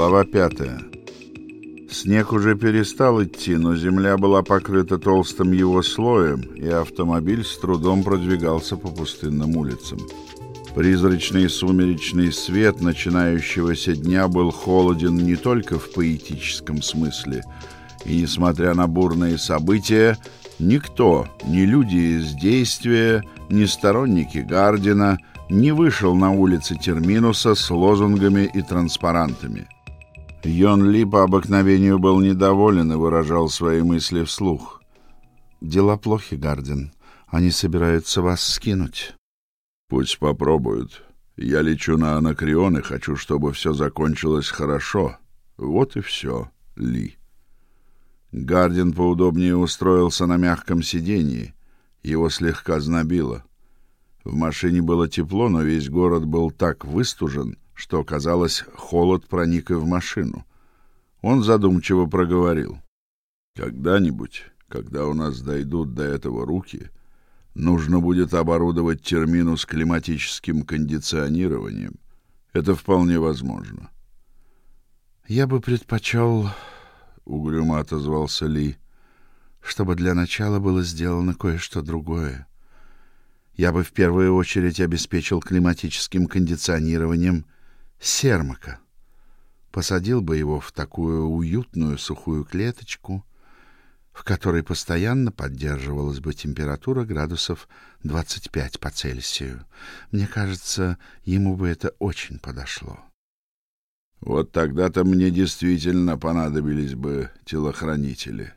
Глава пятая. Снег уже перестал идти, но земля была покрыта толстым его слоем, и автомобиль с трудом продвигался по пустынным улицам. Призрачный сумеречный свет начинающегося дня был холоден не только в поэтическом смысле, и, несмотря на бурные события, никто, ни люди из действия, ни сторонники Гардина — не вышел на улицы Терминуса с лозунгами и транспарантами. Йон Ли по обыкновению был недоволен и выражал свои мысли вслух. «Дела плохи, Гардин. Они собираются вас скинуть». «Пусть попробуют. Я лечу на Анакреон и хочу, чтобы все закончилось хорошо. Вот и все, Ли». Гардин поудобнее устроился на мягком сиденье. Его слегка знобило. В машине было тепло, но весь город был так выстужен, что, казалось, холод проник и в машину. Он задумчиво проговорил. «Когда-нибудь, когда у нас дойдут до этого руки, нужно будет оборудовать терминус климатическим кондиционированием. Это вполне возможно». «Я бы предпочел...» — угрюмо отозвался Ли, — «чтобы для начала было сделано кое-что другое я бы в первую очередь обеспечил климатическим кондиционированием сермака. Посадил бы его в такую уютную сухую клеточку, в которой постоянно поддерживалась бы температура градусов 25 по Цельсию. Мне кажется, ему бы это очень подошло. Вот тогда-то мне действительно понадобились бы телохранители,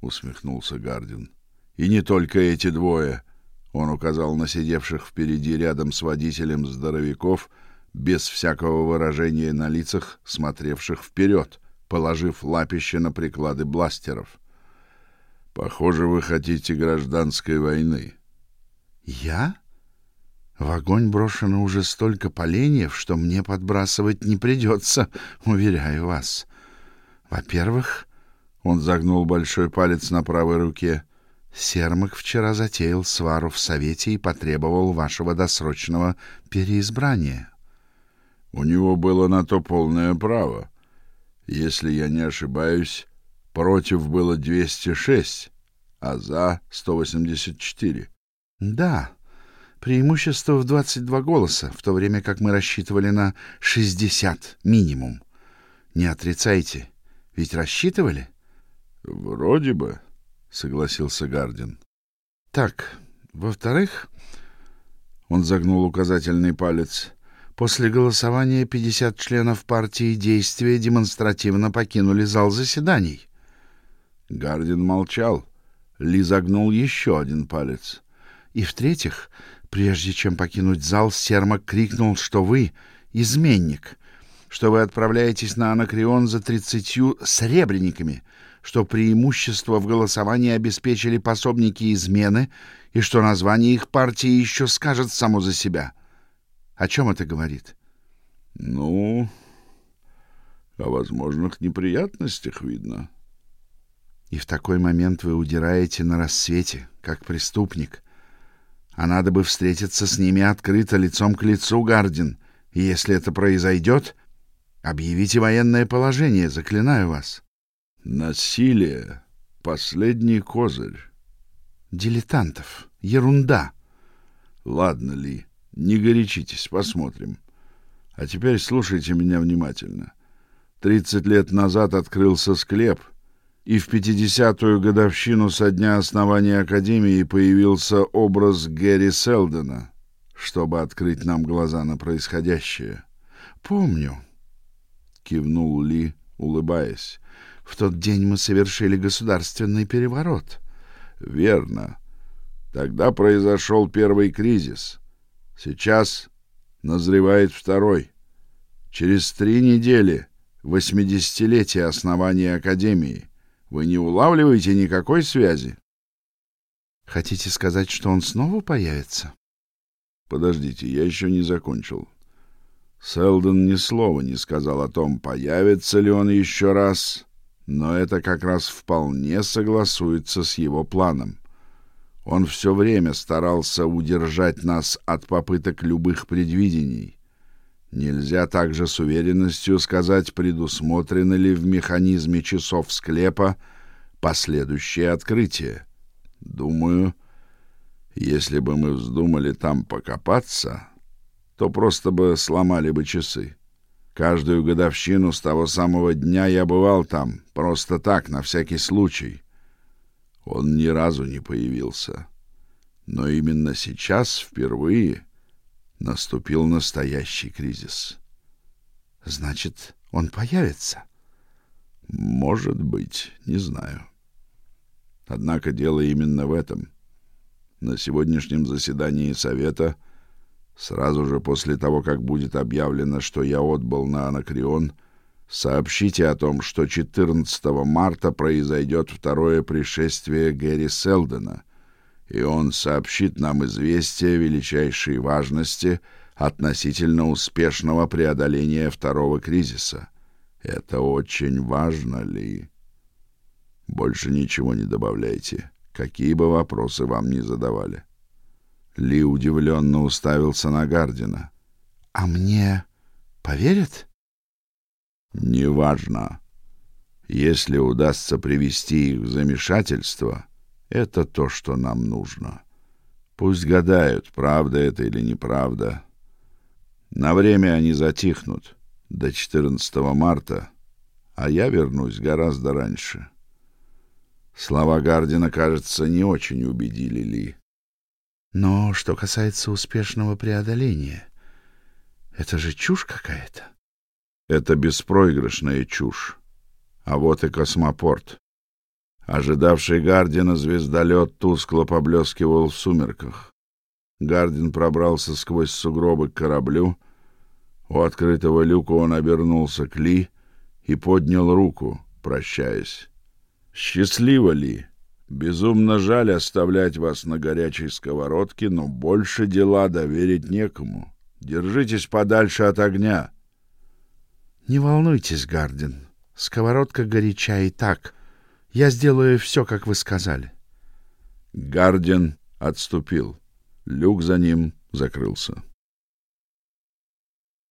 усмехнулся Гардин. И не только эти двое. Он указал на сидевших впереди рядом с водителем здоровяков, без всякого выражения на лицах, смотревших вперед, положив лапище на приклады бластеров. Похоже, вы хотите гражданской войны. Я? В огонь брошено уже столько поленьев, что мне подбрасывать не придется, уверяю вас. Во-первых, он загнул большой палец на правой руке — Сермак вчера затеял свару в совете и потребовал вашего досрочного переизбрания. У него было на то полное право. Если я не ошибаюсь, против было 206, а за 184. Да. Преимущество в 22 голоса, в то время как мы рассчитывали на 60 минимум. Не отрицайте, ведь рассчитывали? Вроде бы согласился Гардин. Так, во-вторых, он загнул указательный палец. После голосования 50 членов партии действия демонстративно покинули зал заседаний. Гардин молчал. Ли загнул еще один палец. И в-третьих, прежде чем покинуть зал, Сермак крикнул, что вы изменник, что вы отправляетесь на Анакреон за тридцатью сребрениками — что преимущество в голосовании обеспечили пособники измены и что название их партии еще скажет само за себя. О чем это говорит? Ну, о возможных неприятностях видно. И в такой момент вы удираете на рассвете, как преступник. А надо бы встретиться с ними открыто, лицом к лицу, Гардин. И если это произойдет, объявите военное положение, заклинаю вас. Насилие — последний козырь. Дилетантов. Ерунда. Ладно, Ли, не горячитесь, посмотрим. А теперь слушайте меня внимательно. Тридцать лет назад открылся склеп, и в пятидесятую годовщину со дня основания Академии появился образ Гэри Селдена, чтобы открыть нам глаза на происходящее. «Помню», — кивнул Ли, улыбаясь. В тот день мы совершили государственный переворот. Верно. Тогда произошел первый кризис. Сейчас назревает второй. Через три недели восьмидесятилетие основания Академии. Вы не улавливаете никакой связи? Хотите сказать, что он снова появится? Подождите, я еще не закончил. Селдон ни слова не сказал о том, появится ли он еще раз но это как раз вполне согласуется с его планом. Он все время старался удержать нас от попыток любых предвидений. Нельзя также с уверенностью сказать, предусмотрены ли в механизме часов склепа последующие открытия. Думаю, если бы мы вздумали там покопаться, то просто бы сломали бы часы. Каждую годовщину с того самого дня я бывал там, просто так, на всякий случай. Он ни разу не появился. Но именно сейчас впервые наступил настоящий кризис. Значит, он появится? Может быть, не знаю. Однако дело именно в этом. На сегодняшнем заседании совета Сразу же после того, как будет объявлено, что я отбыл на Анакреон, сообщите о том, что 14 марта произойдет второе пришествие Гэри Селдена, и он сообщит нам известие величайшей важности относительно успешного преодоления второго кризиса. Это очень важно, Ли. Больше ничего не добавляйте, какие бы вопросы вам ни задавали. Ли удивленно уставился на Гардина. А мне поверят? Неважно. Если удастся привести их в замешательство, это то, что нам нужно. Пусть гадают, правда это или неправда. На время они затихнут до 14 марта, а я вернусь гораздо раньше. Слова Гардина, кажется, не очень убедили Ли. Но что касается успешного преодоления, это же чушь какая-то. Это беспроигрышная чушь. А вот и космопорт. Ожидавший Гардина звездолет тускло поблескивал в сумерках. Гардин пробрался сквозь сугробы к кораблю. У открытого люка он обернулся к Ли и поднял руку, прощаясь. «Счастливо, Ли!» Безумно жаль оставлять вас на горячей сковородке, но больше дела доверить некому. Держитесь подальше от огня. Не волнуйтесь, Гардин. Сковородка горяча и так. Я сделаю все, как вы сказали. Гардин отступил. Люк за ним закрылся.